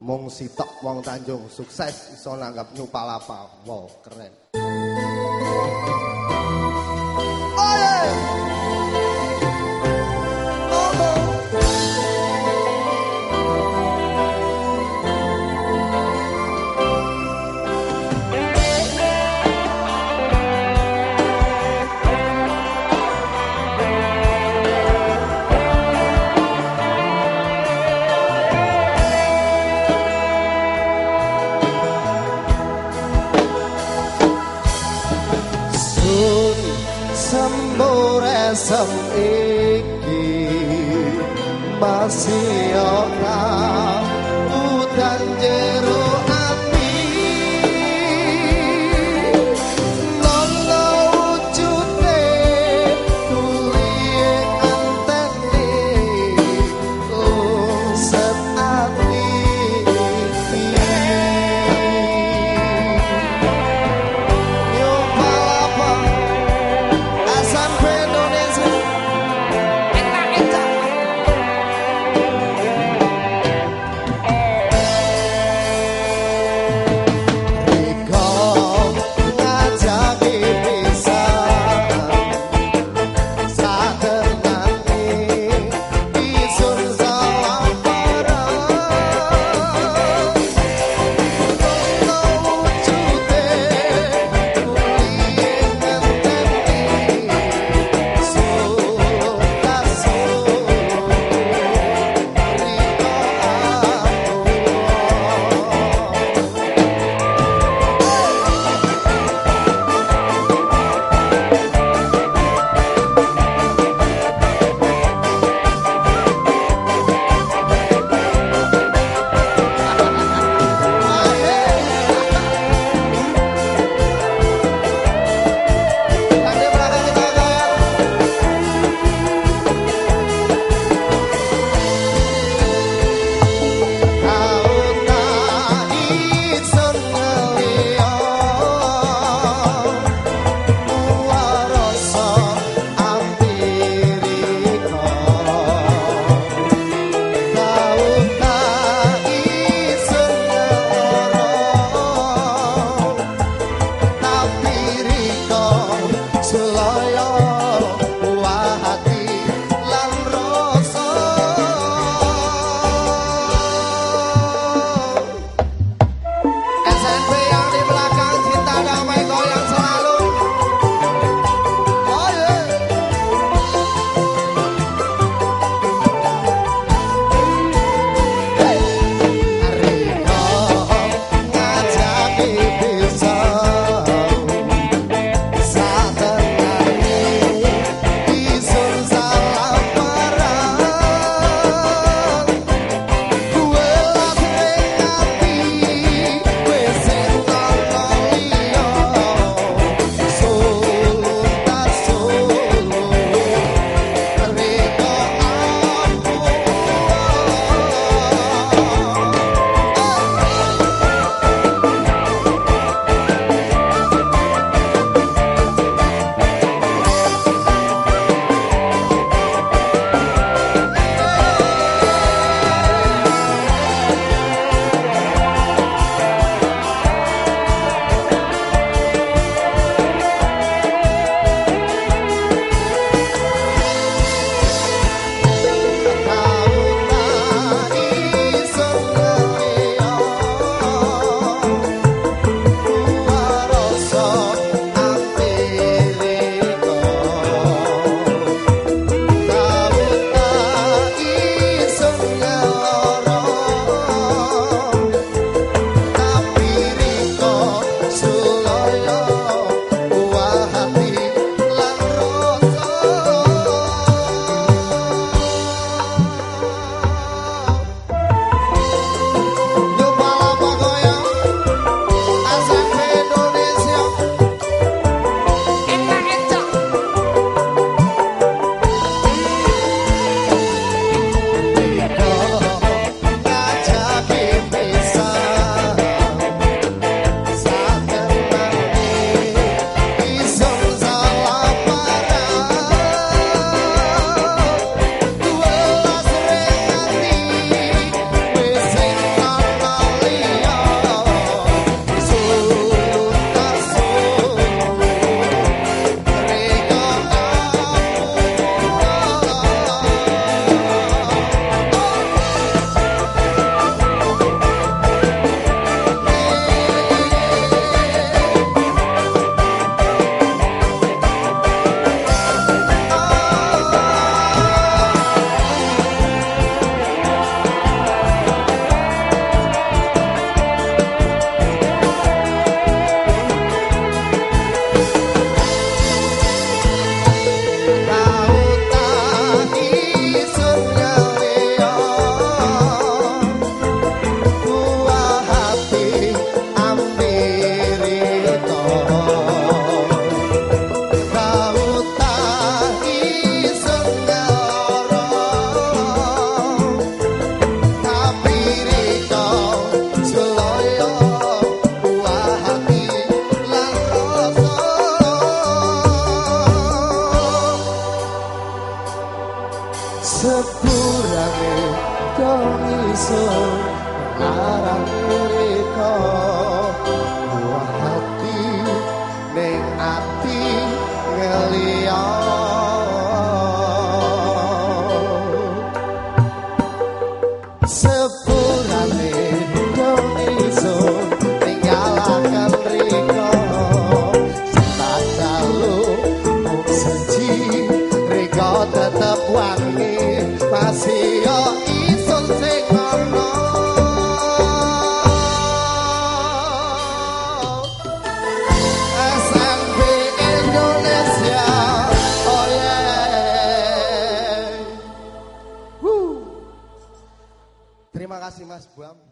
Mung sitok wong Tanjung sukses iso nanggap nyupalapa. Wow, keren. Sembur iki masih ora udan jero 세포라게 거기서 나랑 우리 거. Well.